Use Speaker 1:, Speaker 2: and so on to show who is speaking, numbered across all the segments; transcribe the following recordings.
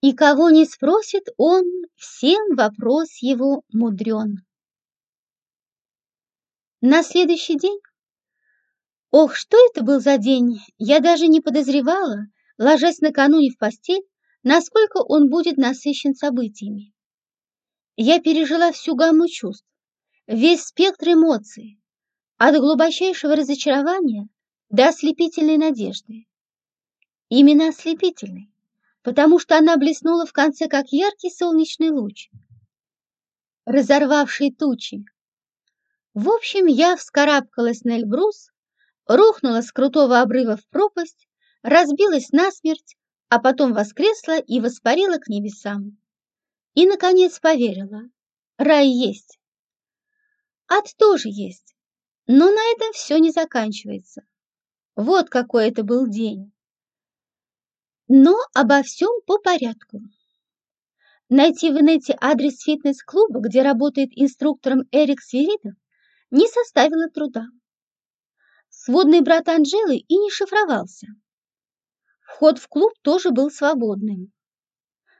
Speaker 1: И кого не спросит он, всем вопрос его мудрен. На следующий день Ох, что это был за день! Я даже не подозревала, ложась накануне в постель, насколько он будет насыщен событиями. Я пережила всю гамму чувств, весь спектр эмоций, от глубочайшего разочарования до ослепительной надежды. Именно ослепительной, потому что она блеснула в конце, как яркий солнечный луч, разорвавший тучи. В общем, я вскарабкалась на Эльбрус, рухнула с крутого обрыва в пропасть, разбилась насмерть, а потом воскресла и воспарила к небесам. И, наконец, поверила. Рай есть. Ад тоже есть. Но на этом все не заканчивается. Вот какой это был день. Но обо всем по порядку. Найти в инете адрес фитнес-клуба, где работает инструктором Эрик Свиридов, не составило труда. Сводный брат Анжелы и не шифровался. Вход в клуб тоже был свободным.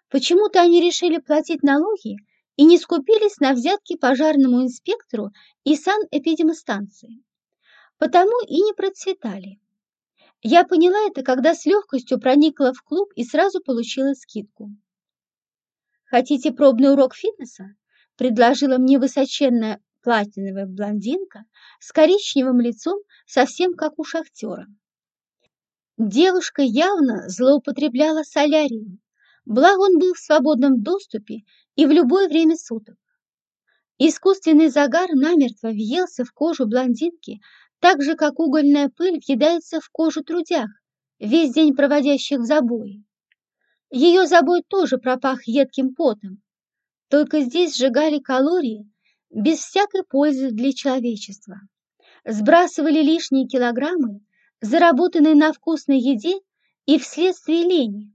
Speaker 1: Почему-то они решили платить налоги и не скупились на взятки пожарному инспектору и санэпидемостанции. Потому и не процветали. Я поняла это, когда с легкостью проникла в клуб и сразу получила скидку. «Хотите пробный урок фитнеса?» – предложила мне высоченная платиновая блондинка с коричневым лицом, совсем как у шахтера. Девушка явно злоупотребляла солярием, благо он был в свободном доступе и в любое время суток. Искусственный загар намертво въелся в кожу блондинки, так же, как угольная пыль въедается в кожу трудях, весь день проводящих в. Ее забой тоже пропах едким потом, только здесь сжигали калории без всякой пользы для человечества. Сбрасывали лишние килограммы, заработанные на вкусной еде и вследствие лени.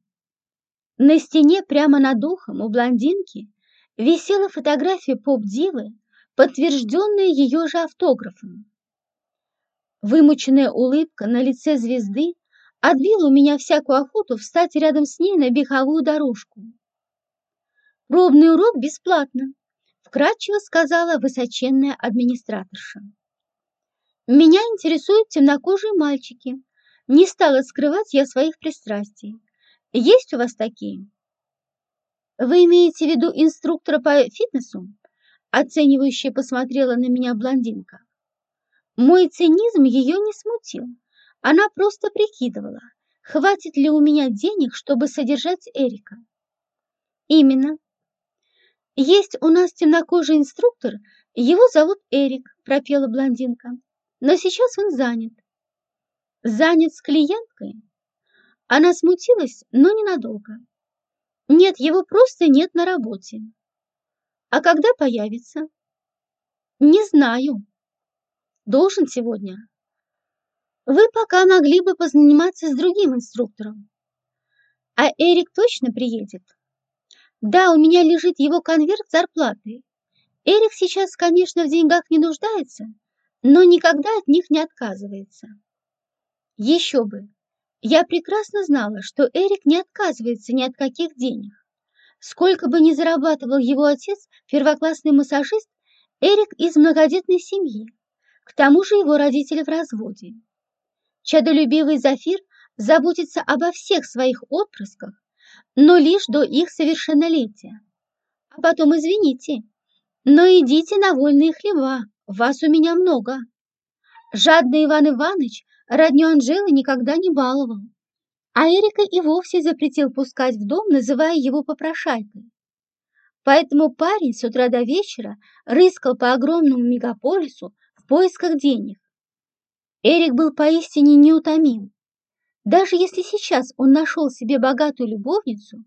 Speaker 1: На стене прямо над ухом у блондинки висела фотография поп-дивы, подтвержденная ее же автографом. Вымученная улыбка на лице звезды отбила у меня всякую охоту встать рядом с ней на беговую дорожку. Пробный урок бесплатно, вкратчиво сказала высоченная администраторша. Меня интересуют темнокожие мальчики. Не стала скрывать я своих пристрастий. Есть у вас такие? Вы имеете в виду инструктора по фитнесу? Оценивающе посмотрела на меня блондинка. Мой цинизм ее не смутил. Она просто прикидывала, хватит ли у меня денег, чтобы содержать Эрика. Именно. Есть у нас темнокожий инструктор, его зовут Эрик, пропела блондинка. Но сейчас он занят. Занят с клиенткой? Она смутилась, но ненадолго. Нет, его просто нет на работе. А когда появится? Не знаю. Должен сегодня. Вы пока могли бы позаниматься с другим инструктором. А Эрик точно приедет? Да, у меня лежит его конверт зарплаты. Эрик сейчас, конечно, в деньгах не нуждается, но никогда от них не отказывается. Еще бы! Я прекрасно знала, что Эрик не отказывается ни от каких денег. Сколько бы ни зарабатывал его отец, первоклассный массажист, Эрик из многодетной семьи. К тому же его родители в разводе. Чадолюбивый Зафир заботится обо всех своих отпрысках, но лишь до их совершеннолетия. А потом, извините, но идите на вольные хлеба, вас у меня много. Жадный Иван Иванович родню Анжелы никогда не баловал, а Эрика и вовсе запретил пускать в дом, называя его попрошайкой. Поэтому парень с утра до вечера рыскал по огромному мегаполису в поисках денег. Эрик был поистине неутомим. Даже если сейчас он нашел себе богатую любовницу,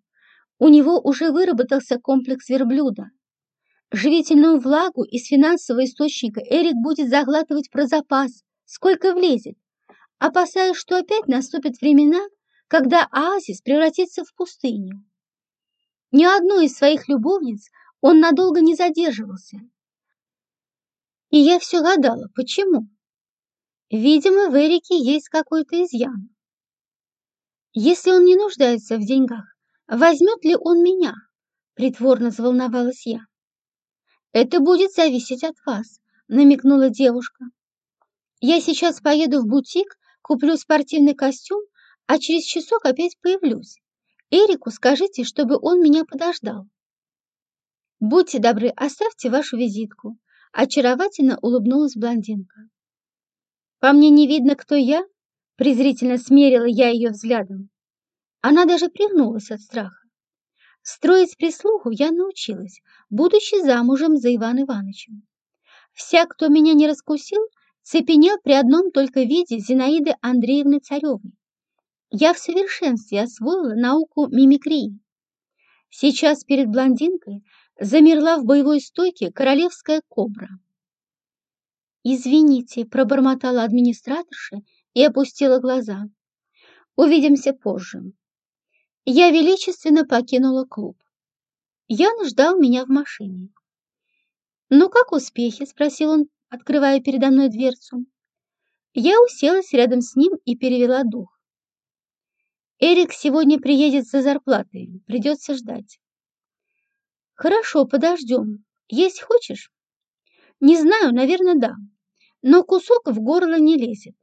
Speaker 1: у него уже выработался комплекс верблюда. Живительную влагу из финансового источника Эрик будет заглатывать про запас, сколько влезет, опасаясь, что опять наступят времена, когда оазис превратится в пустыню. Ни одной из своих любовниц он надолго не задерживался. И я все гадала, почему? Видимо, в Эрике есть какой-то изъян. Если он не нуждается в деньгах, возьмет ли он меня? Притворно заволновалась я. Это будет зависеть от вас, намекнула девушка. Я сейчас поеду в бутик, куплю спортивный костюм, а через часок опять появлюсь. Эрику скажите, чтобы он меня подождал. Будьте добры, оставьте вашу визитку. Очаровательно улыбнулась блондинка. По мне не видно, кто я? Презрительно смерила я ее взглядом. Она даже пригнулась от страха. Строить прислугу я научилась, будучи замужем за Иван Ивановичем. Вся, кто меня не раскусил, цепенел при одном только виде Зинаиды Андреевны Царевой. Я в совершенстве освоила науку мимикрии. Сейчас перед блондинкой замерла в боевой стойке королевская кобра. «Извините», — пробормотала администраторша и опустила глаза. «Увидимся позже». Я величественно покинула клуб. Ян ждал меня в машине. «Ну, как успехи?» — спросил он, открывая передо мной дверцу. Я уселась рядом с ним и перевела дух. «Эрик сегодня приедет за зарплатой, придется ждать». «Хорошо, подождем. Есть хочешь?» «Не знаю, наверное, да но кусок в горло не лезет.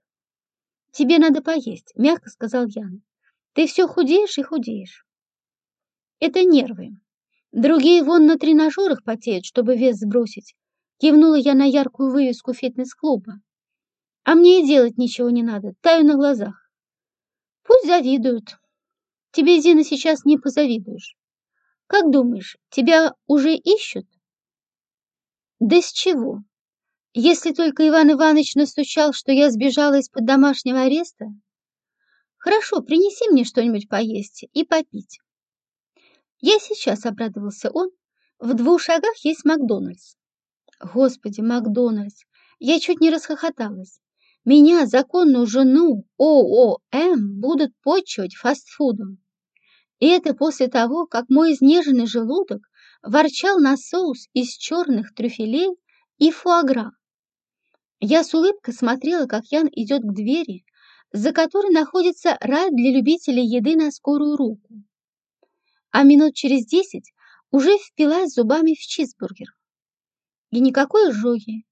Speaker 1: «Тебе надо поесть», — мягко сказал Ян. «Ты все худеешь и худеешь». «Это нервы. Другие вон на тренажерах потеют, чтобы вес сбросить», — кивнула я на яркую вывеску фитнес-клуба. «А мне и делать ничего не надо, таю на глазах». «Пусть завидуют. Тебе, Зина, сейчас не позавидуешь. Как думаешь, тебя уже ищут?» «Да с чего?» Если только Иван Иванович настучал, что я сбежала из-под домашнего ареста. Хорошо, принеси мне что-нибудь поесть и попить. Я сейчас обрадовался он. В двух шагах есть Макдональдс. Господи, Макдональдс! Я чуть не расхохоталась. Меня, законную жену ООМ, будут почивать фастфудом. И это после того, как мой изнеженный желудок ворчал на соус из черных трюфелей и фуагра. Я с улыбкой смотрела, как Ян идет к двери, за которой находится рай для любителей еды на скорую руку. А минут через десять уже впилась зубами в чизбургер. И никакой изжоги.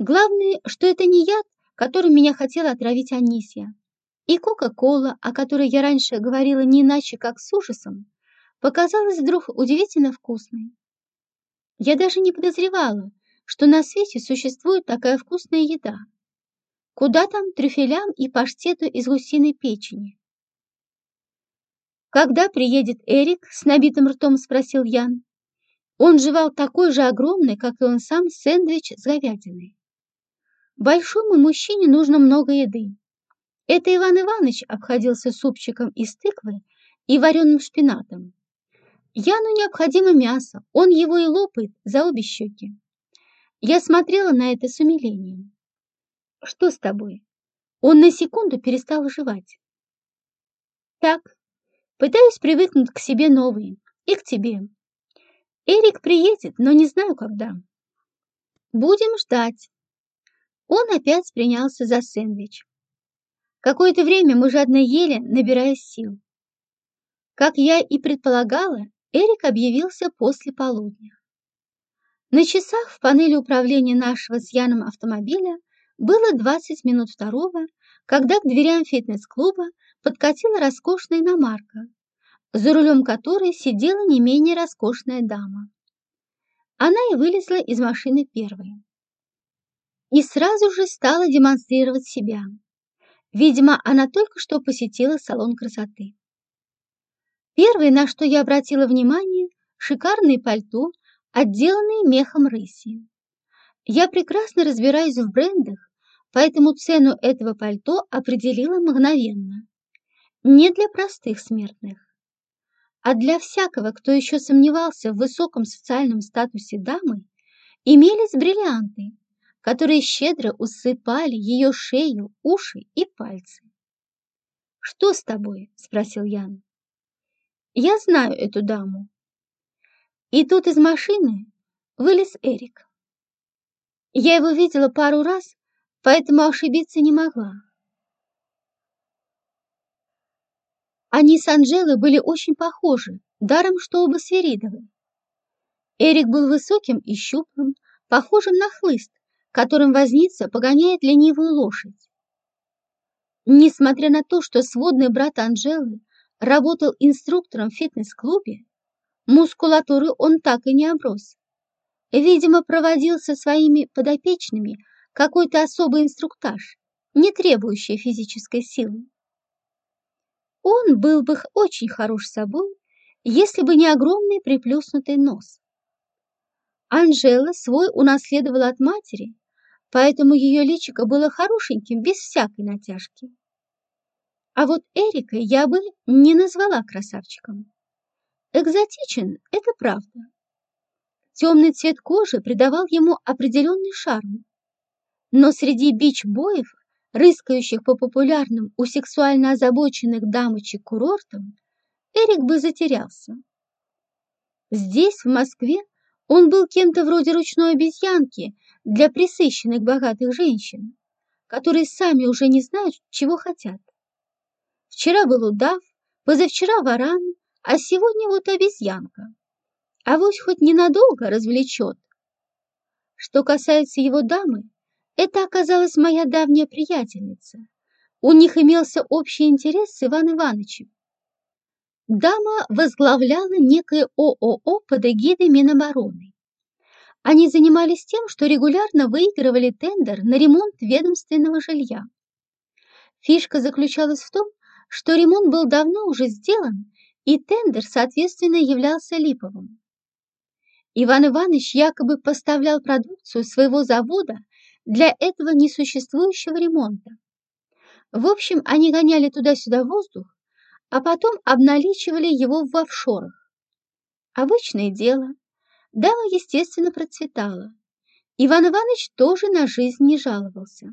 Speaker 1: Главное, что это не яд, которым меня хотела отравить Анисия. И Кока-Кола, о которой я раньше говорила не иначе, как с ужасом, показалась вдруг удивительно вкусной. Я даже не подозревала, что на свете существует такая вкусная еда. Куда там трюфелям и паштету из гусиной печени? «Когда приедет Эрик?» — с набитым ртом спросил Ян. Он жевал такой же огромный, как и он сам, сэндвич с говядиной. Большому мужчине нужно много еды. Это Иван Иванович обходился супчиком из тыквы и вареным шпинатом. Яну необходимо мясо, он его и лопает за обе щеки. Я смотрела на это с умилением. «Что с тобой?» Он на секунду перестал жевать. «Так, пытаюсь привыкнуть к себе новые и к тебе. Эрик приедет, но не знаю, когда. Будем ждать». Он опять принялся за сэндвич. Какое-то время мы жадно ели, набирая сил. Как я и предполагала, Эрик объявился после полудня. На часах в панели управления нашего с Яном автомобиля было 20 минут второго, когда к дверям фитнес-клуба подкатила роскошная иномарка, за рулем которой сидела не менее роскошная дама. Она и вылезла из машины первой. И сразу же стала демонстрировать себя. Видимо, она только что посетила салон красоты. Первое, на что я обратила внимание, шикарное пальто отделанные мехом рыси. Я прекрасно разбираюсь в брендах, поэтому цену этого пальто определила мгновенно. Не для простых смертных, а для всякого, кто еще сомневался в высоком социальном статусе дамы, имелись бриллианты, которые щедро усыпали ее шею, уши и пальцы. «Что с тобой?» – спросил Ян. «Я знаю эту даму. И тут из машины вылез Эрик. Я его видела пару раз, поэтому ошибиться не могла. они с Анжелой были очень похожи, даром что оба свиридовы. Эрик был высоким и щуплым, похожим на хлыст, которым возница погоняет ленивую лошадь. Несмотря на то, что сводный брат Анжелы работал инструктором в фитнес-клубе, мускулатуры он так и не оброс. Видимо, проводил со своими подопечными какой-то особый инструктаж, не требующий физической силы. Он был бы очень хорош собой, если бы не огромный приплюснутый нос. Анжела свой унаследовала от матери, поэтому ее личико было хорошеньким, без всякой натяжки. А вот Эрика я бы не назвала красавчиком. Экзотичен – это правда. Темный цвет кожи придавал ему определенный шарм. Но среди бич-боев, рыскающих по популярным у сексуально озабоченных дамочек курортам, Эрик бы затерялся. Здесь, в Москве, он был кем-то вроде ручной обезьянки для присыщенных богатых женщин, которые сами уже не знают, чего хотят. Вчера был удав, позавчера варан, а сегодня вот обезьянка. А Авось хоть ненадолго развлечет. Что касается его дамы, это оказалась моя давняя приятельница. У них имелся общий интерес с Иван Ивановичем. Дама возглавляла некое ООО под эгидой Минобороны. Они занимались тем, что регулярно выигрывали тендер на ремонт ведомственного жилья. Фишка заключалась в том, что ремонт был давно уже сделан, и тендер, соответственно, являлся липовым. Иван Иванович якобы поставлял продукцию своего завода для этого несуществующего ремонта. В общем, они гоняли туда-сюда воздух, а потом обналичивали его в офшорах. Обычное дело. Дама, естественно, процветала. Иван Иванович тоже на жизнь не жаловался.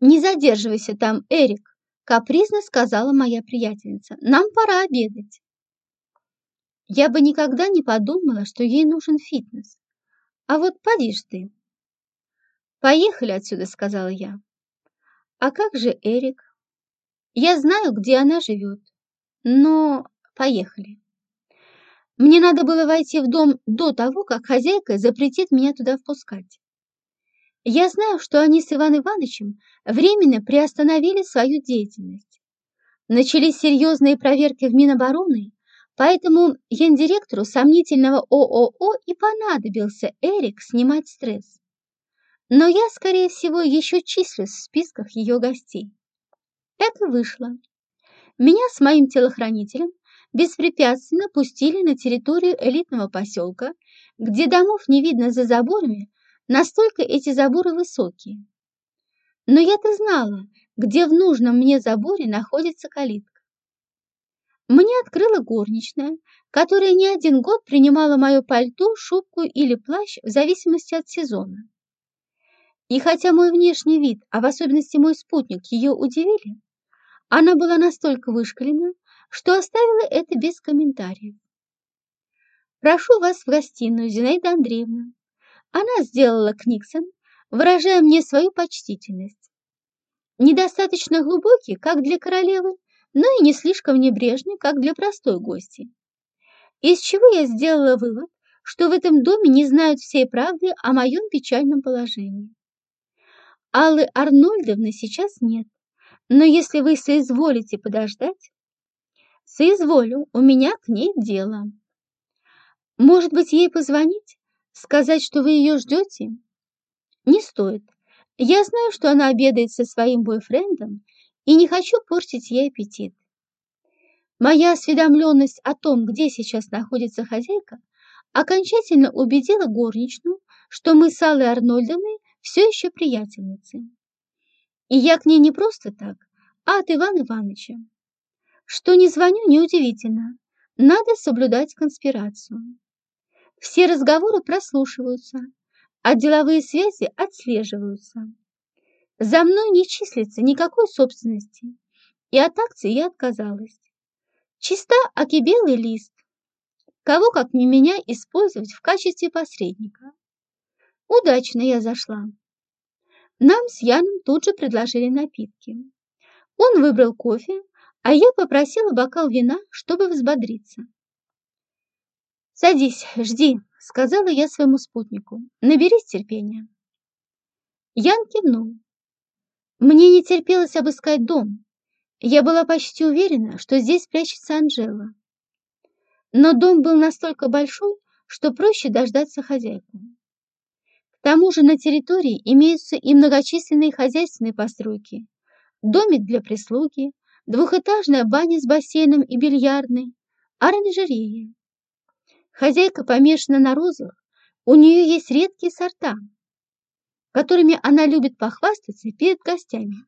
Speaker 1: «Не задерживайся там, Эрик», — капризно сказала моя приятельница. «Нам пора обедать». Я бы никогда не подумала, что ей нужен фитнес. А вот поди ж ты. «Поехали отсюда», — сказала я. «А как же Эрик?» «Я знаю, где она живет, но поехали». Мне надо было войти в дом до того, как хозяйка запретит меня туда впускать. Я знаю, что они с Иван Ивановичем временно приостановили свою деятельность. Начались серьезные проверки в Минобороны, поэтому гендиректору сомнительного ООО и понадобился Эрик снимать стресс. Но я, скорее всего, еще числюсь в списках ее гостей. Так и вышло. Меня с моим телохранителем беспрепятственно пустили на территорию элитного поселка, где домов не видно за заборами, Настолько эти заборы высокие. Но я-то знала, где в нужном мне заборе находится калитка. Мне открыла горничная, которая не один год принимала мое пальто, шубку или плащ в зависимости от сезона. И хотя мой внешний вид, а в особенности мой спутник, ее удивили, она была настолько вышкалена, что оставила это без комментариев. «Прошу вас в гостиную, Зинаида Андреевна», она сделала Книксон, выражая мне свою почтительность. Недостаточно глубокий, как для королевы, но и не слишком небрежный, как для простой гости. Из чего я сделала вывод, что в этом доме не знают всей правды о моем печальном положении. Аллы Арнольдовны сейчас нет, но если вы соизволите подождать... Соизволю, у меня к ней дело. Может быть, ей позвонить? Сказать, что вы ее ждете? Не стоит. Я знаю, что она обедает со своим бойфрендом и не хочу портить ей аппетит. Моя осведомленность о том, где сейчас находится хозяйка, окончательно убедила горничную, что мы с Аллой Арнольдовной все еще приятельницы. И я к ней не просто так, а от Ивана Ивановича. Что не звоню, неудивительно. Надо соблюдать конспирацию. Все разговоры прослушиваются, а деловые связи отслеживаются. За мной не числится никакой собственности, и от акций я отказалась. Чиста, аки белый лист. Кого, как не меня, использовать в качестве посредника? Удачно я зашла. Нам с Яном тут же предложили напитки. Он выбрал кофе, а я попросила бокал вина, чтобы взбодриться. «Садись, жди», — сказала я своему спутнику. «Наберись терпения». Ян кивнул. Мне не терпелось обыскать дом. Я была почти уверена, что здесь прячется Анжела. Но дом был настолько большой, что проще дождаться хозяйку. К тому же на территории имеются и многочисленные хозяйственные постройки, домик для прислуги, двухэтажная баня с бассейном и бильярдной, оранжерея. Хозяйка помешана на розах, у нее есть редкие сорта, которыми она любит похвастаться перед гостями.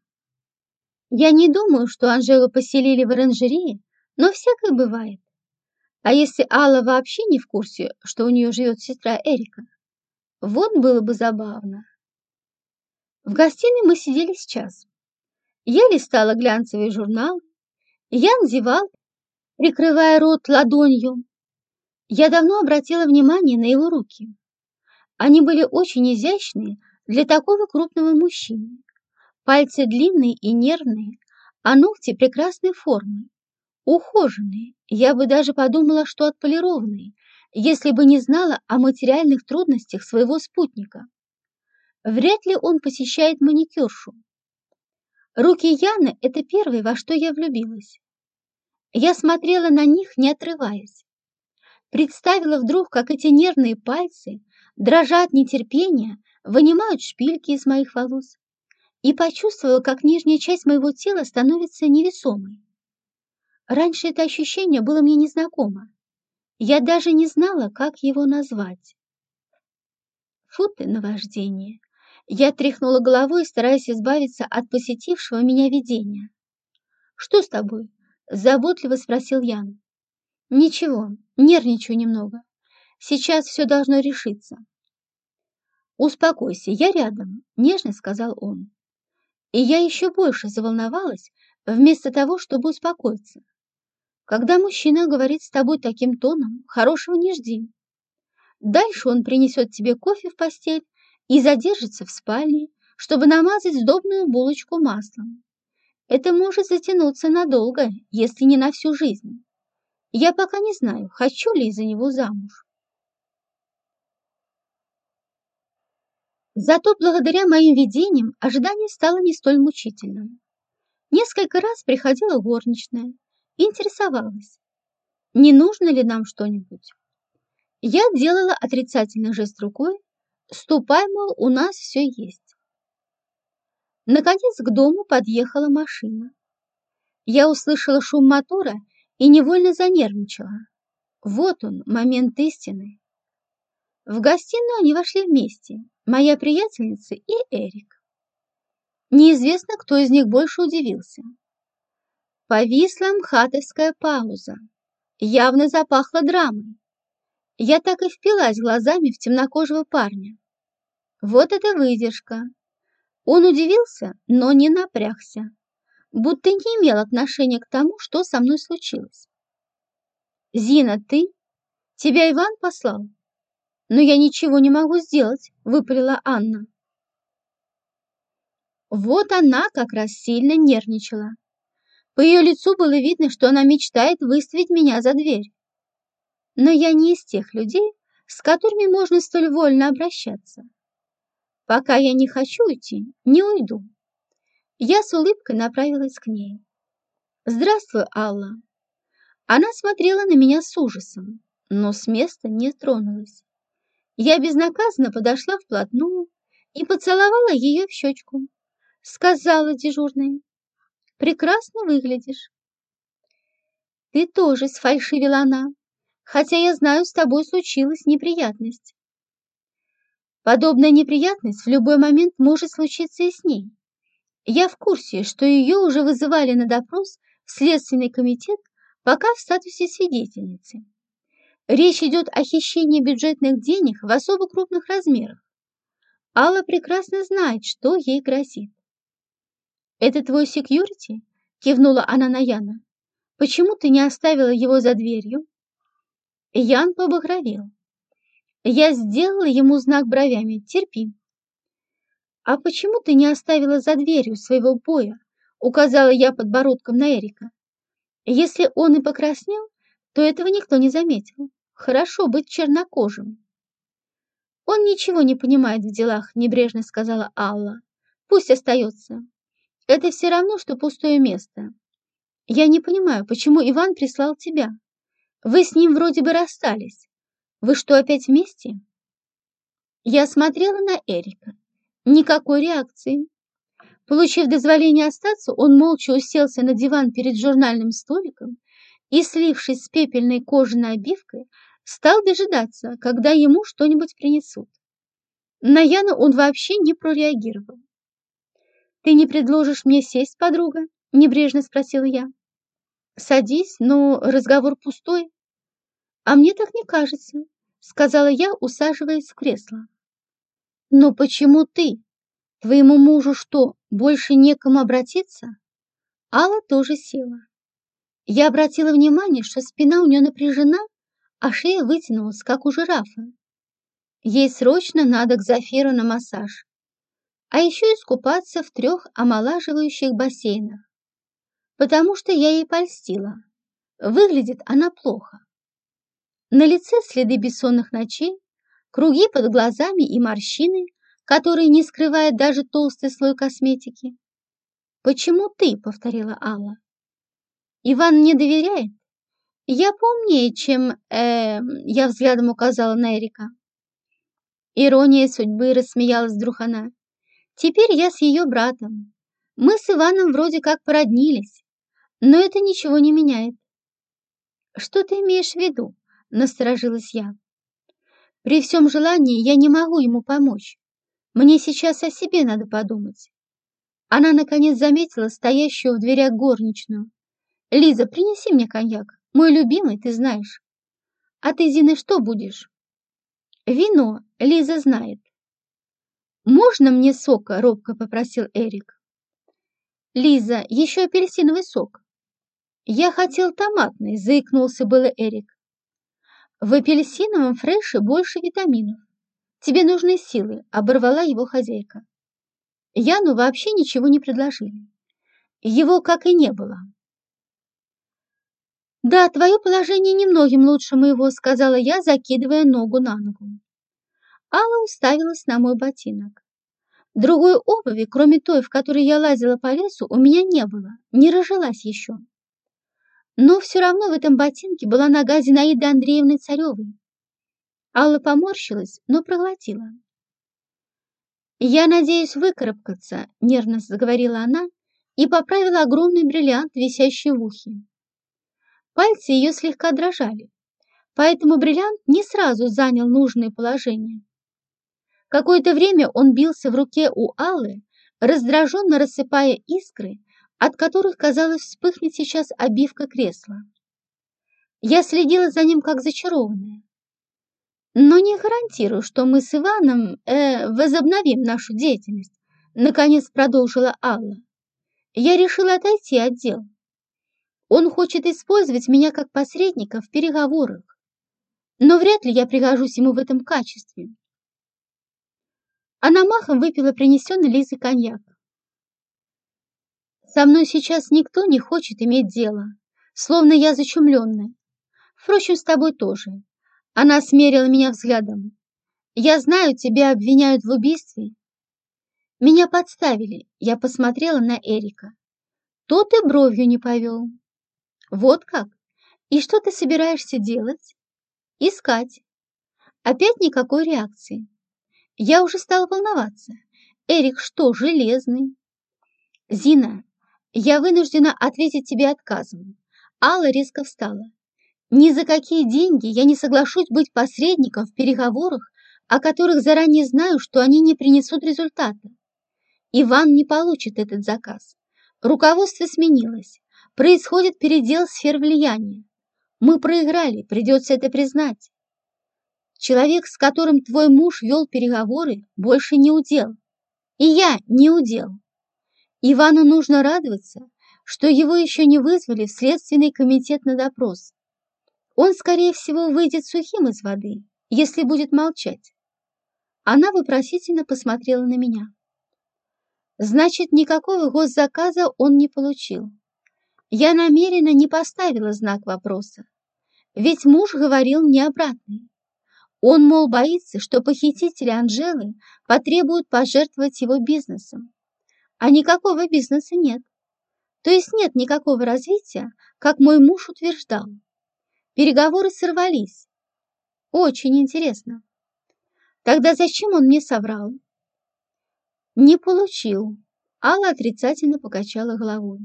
Speaker 1: Я не думаю, что Анжелу поселили в оранжерее, но всякое бывает. А если Алла вообще не в курсе, что у нее живет сестра Эрика? Вот было бы забавно. В гостиной мы сидели сейчас. Я листала глянцевый журнал, Ян зевал, прикрывая рот ладонью. Я давно обратила внимание на его руки. Они были очень изящные для такого крупного мужчины. Пальцы длинные и нервные, а ногти прекрасной формы. Ухоженные, я бы даже подумала, что отполированные, если бы не знала о материальных трудностях своего спутника. Вряд ли он посещает маникюршу. Руки Яны – это первое, во что я влюбилась. Я смотрела на них, не отрываясь. Представила вдруг, как эти нервные пальцы дрожат нетерпения, вынимают шпильки из моих волос, и почувствовала, как нижняя часть моего тела становится невесомой. Раньше это ощущение было мне незнакомо. Я даже не знала, как его назвать. Фу ты, наваждение! Я тряхнула головой, стараясь избавиться от посетившего меня видения. «Что с тобой?» — заботливо спросил Ян. «Ничего, нервничаю немного. Сейчас все должно решиться». «Успокойся, я рядом», — нежно сказал он. И я еще больше заволновалась, вместо того, чтобы успокоиться. Когда мужчина говорит с тобой таким тоном, хорошего не жди. Дальше он принесет тебе кофе в постель и задержится в спальне, чтобы намазать сдобную булочку маслом. Это может затянуться надолго, если не на всю жизнь. Я пока не знаю, хочу ли из-за него замуж. Зато благодаря моим видениям ожидание стало не столь мучительным. Несколько раз приходила горничная, интересовалась, не нужно ли нам что-нибудь. Я делала отрицательный жест рукой, Ступай, мол, у нас все есть. Наконец к дому подъехала машина. Я услышала шум мотора и невольно занервничала. Вот он, момент истины. В гостиную они вошли вместе, моя приятельница и Эрик. Неизвестно, кто из них больше удивился. Повисла мхатовская пауза. Явно запахло драмой. Я так и впилась глазами в темнокожего парня. Вот это выдержка. Он удивился, но не напрягся, будто не имел отношения к тому, что со мной случилось. «Зина, ты? Тебя Иван послал?» «Но я ничего не могу сделать», — выпалила Анна. Вот она как раз сильно нервничала. По ее лицу было видно, что она мечтает выставить меня за дверь. Но я не из тех людей, с которыми можно столь вольно обращаться. Пока я не хочу уйти, не уйду. Я с улыбкой направилась к ней. «Здравствуй, Алла!» Она смотрела на меня с ужасом, но с места не тронулась. Я безнаказанно подошла вплотную и поцеловала ее в щечку. Сказала дежурная, «Прекрасно выглядишь». «Ты тоже сфальшивила она, хотя я знаю, с тобой случилась неприятность. Подобная неприятность в любой момент может случиться и с ней. Я в курсе, что ее уже вызывали на допрос в Следственный комитет, пока в статусе свидетельницы. Речь идет о хищении бюджетных денег в особо крупных размерах. Алла прекрасно знает, что ей грозит. «Это твой секьюрити?» – кивнула она на Яна. «Почему ты не оставила его за дверью?» Ян побагровел. Я сделала ему знак бровями. Терпи. А почему ты не оставила за дверью своего боя? указала я подбородком на Эрика. Если он и покраснел, то этого никто не заметил. Хорошо быть чернокожим. Он ничего не понимает в делах, небрежно сказала Алла. Пусть остается. Это все равно, что пустое место. Я не понимаю, почему Иван прислал тебя. Вы с ним вроде бы расстались. Вы что, опять вместе? Я смотрела на Эрика. Никакой реакции. Получив дозволение остаться, он молча уселся на диван перед журнальным столиком и, слившись с пепельной кожаной обивкой, стал дожидаться, когда ему что-нибудь принесут. На Яну он вообще не прореагировал. «Ты не предложишь мне сесть, подруга?» – небрежно спросила я. «Садись, но разговор пустой». «А мне так не кажется», – сказала я, усаживаясь в кресло. «Но почему ты? Твоему мужу что, больше некому обратиться?» Алла тоже села. Я обратила внимание, что спина у нее напряжена, а шея вытянулась, как у жирафа. Ей срочно надо к Зафиру на массаж а еще искупаться в трех омолаживающих бассейнах, потому что я ей польстила. Выглядит она плохо. На лице следы бессонных ночей, круги под глазами и морщины, которые не скрывает даже толстый слой косметики. «Почему ты?» — повторила Алла. «Иван не доверяет? Я помнее, чем...» э, Я взглядом указала на Эрика. Ирония судьбы рассмеялась вдруг она. Теперь я с ее братом. Мы с Иваном вроде как породнились, но это ничего не меняет. Что ты имеешь в виду? Насторожилась я. При всем желании я не могу ему помочь. Мне сейчас о себе надо подумать. Она, наконец, заметила стоящую в дверях горничную. «Лиза, принеси мне коньяк. Мой любимый, ты знаешь. А ты, Зина, что будешь?» «Вино, Лиза знает. «Можно мне сока?» – робко попросил Эрик. «Лиза, еще апельсиновый сок». «Я хотел томатный», – заикнулся было Эрик. «В апельсиновом фреше больше витаминов. Тебе нужны силы», – оборвала его хозяйка. Яну вообще ничего не предложили. Его как и не было. «Да, твое положение немногим лучше моего», — сказала я, закидывая ногу на ногу. Алла уставилась на мой ботинок. Другой обуви, кроме той, в которой я лазила по лесу, у меня не было, не разжилась еще. Но все равно в этом ботинке была нога Зинаиды Андреевны Царевой. Алла поморщилась, но проглотила. «Я надеюсь выкарабкаться», — нервно заговорила она и поправила огромный бриллиант, висящий в ухе. Пальцы ее слегка дрожали, поэтому бриллиант не сразу занял нужное положение. Какое-то время он бился в руке у Аллы, раздраженно рассыпая искры, от которых, казалось, вспыхнет сейчас обивка кресла. Я следила за ним как зачарованная. Но не гарантирую, что мы с Иваном э, возобновим нашу деятельность, наконец продолжила Алла. Я решила отойти от дел. Он хочет использовать меня как посредника в переговорах, но вряд ли я пригожусь ему в этом качестве. Она махом выпила принесенный Лизой коньяк. Со мной сейчас никто не хочет иметь дело, словно я зачумленная. Впрочем, с тобой тоже. Она смерила меня взглядом. Я знаю, тебя обвиняют в убийстве. Меня подставили. Я посмотрела на Эрика. Тот и бровью не повел. Вот как? И что ты собираешься делать? Искать. Опять никакой реакции. Я уже стала волноваться. Эрик что, железный? Зина, я вынуждена ответить тебе отказом. Алла резко встала. Ни за какие деньги я не соглашусь быть посредником в переговорах, о которых заранее знаю, что они не принесут результата. Иван не получит этот заказ. Руководство сменилось. Происходит передел сфер влияния. Мы проиграли, придется это признать. Человек, с которым твой муж вел переговоры, больше не удел. И я не удел. Ивану нужно радоваться, что его еще не вызвали в Следственный комитет на допрос. Он, скорее всего, выйдет сухим из воды, если будет молчать. Она вопросительно посмотрела на меня. Значит, никакого госзаказа он не получил. Я намеренно не поставила знак вопроса, ведь муж говорил мне обратное. Он, мол, боится, что похитители Анжелы потребуют пожертвовать его бизнесом. А никакого бизнеса нет. То есть нет никакого развития, как мой муж утверждал. Переговоры сорвались. Очень интересно. Тогда зачем он мне соврал? Не получил. Алла отрицательно покачала головой.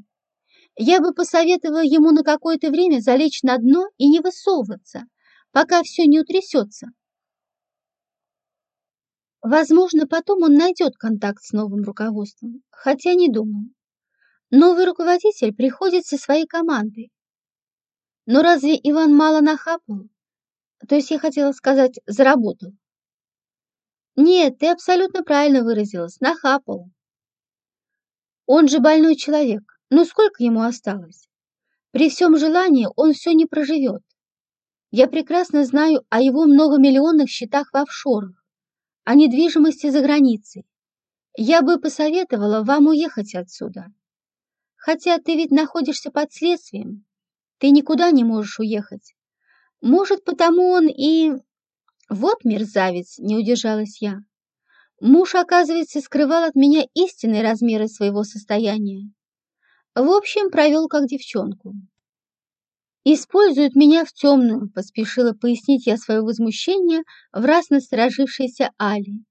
Speaker 1: Я бы посоветовала ему на какое-то время залечь на дно и не высовываться, пока все не утрясется. Возможно, потом он найдет контакт с новым руководством, хотя не думаю. Новый руководитель приходит со своей командой. Но разве Иван мало нахапал? То есть я хотела сказать, заработал. Нет, ты абсолютно правильно выразилась, нахапал. Он же больной человек, ну сколько ему осталось? При всем желании он все не проживет. Я прекрасно знаю о его многомиллионных счетах в офшорах, о недвижимости за границей. Я бы посоветовала вам уехать отсюда. Хотя ты ведь находишься под следствием. Ты никуда не можешь уехать. Может, потому он и... Вот мерзавец, не удержалась я. Муж, оказывается, скрывал от меня истинные размеры своего состояния. В общем, провел как девчонку. «Используют меня в темную», — поспешила пояснить я свое возмущение в раз насторожившейся Али.